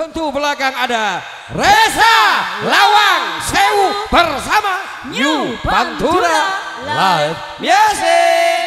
Tentu belakang ada Reza Lawang Sewu bersama New Pantura Live Music.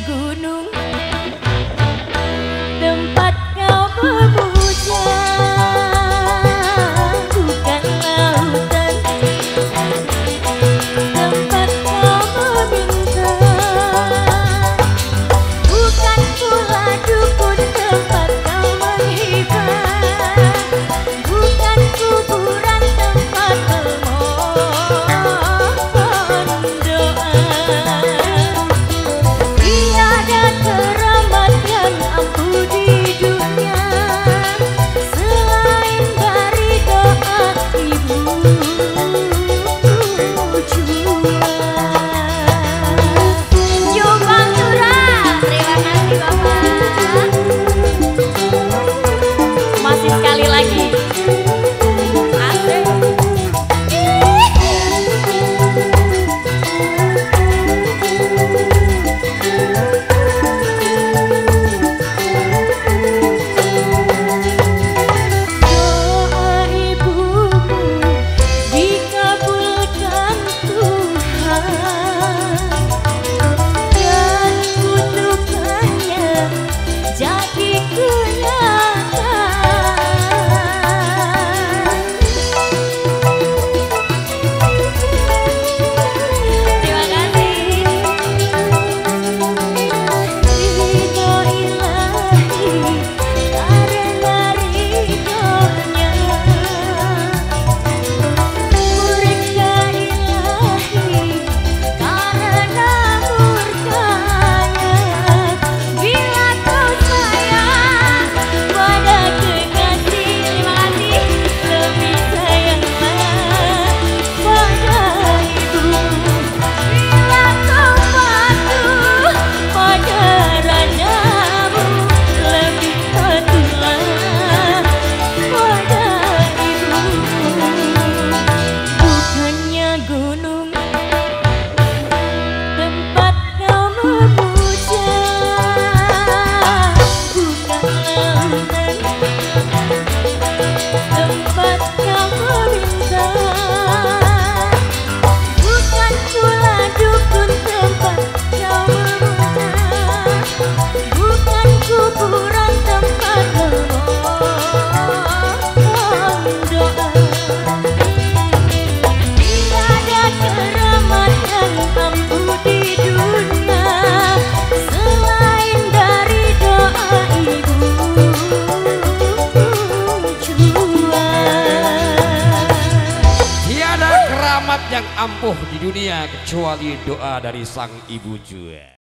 gunung ampuh di dunia kecuali doa dari sang ibu jua.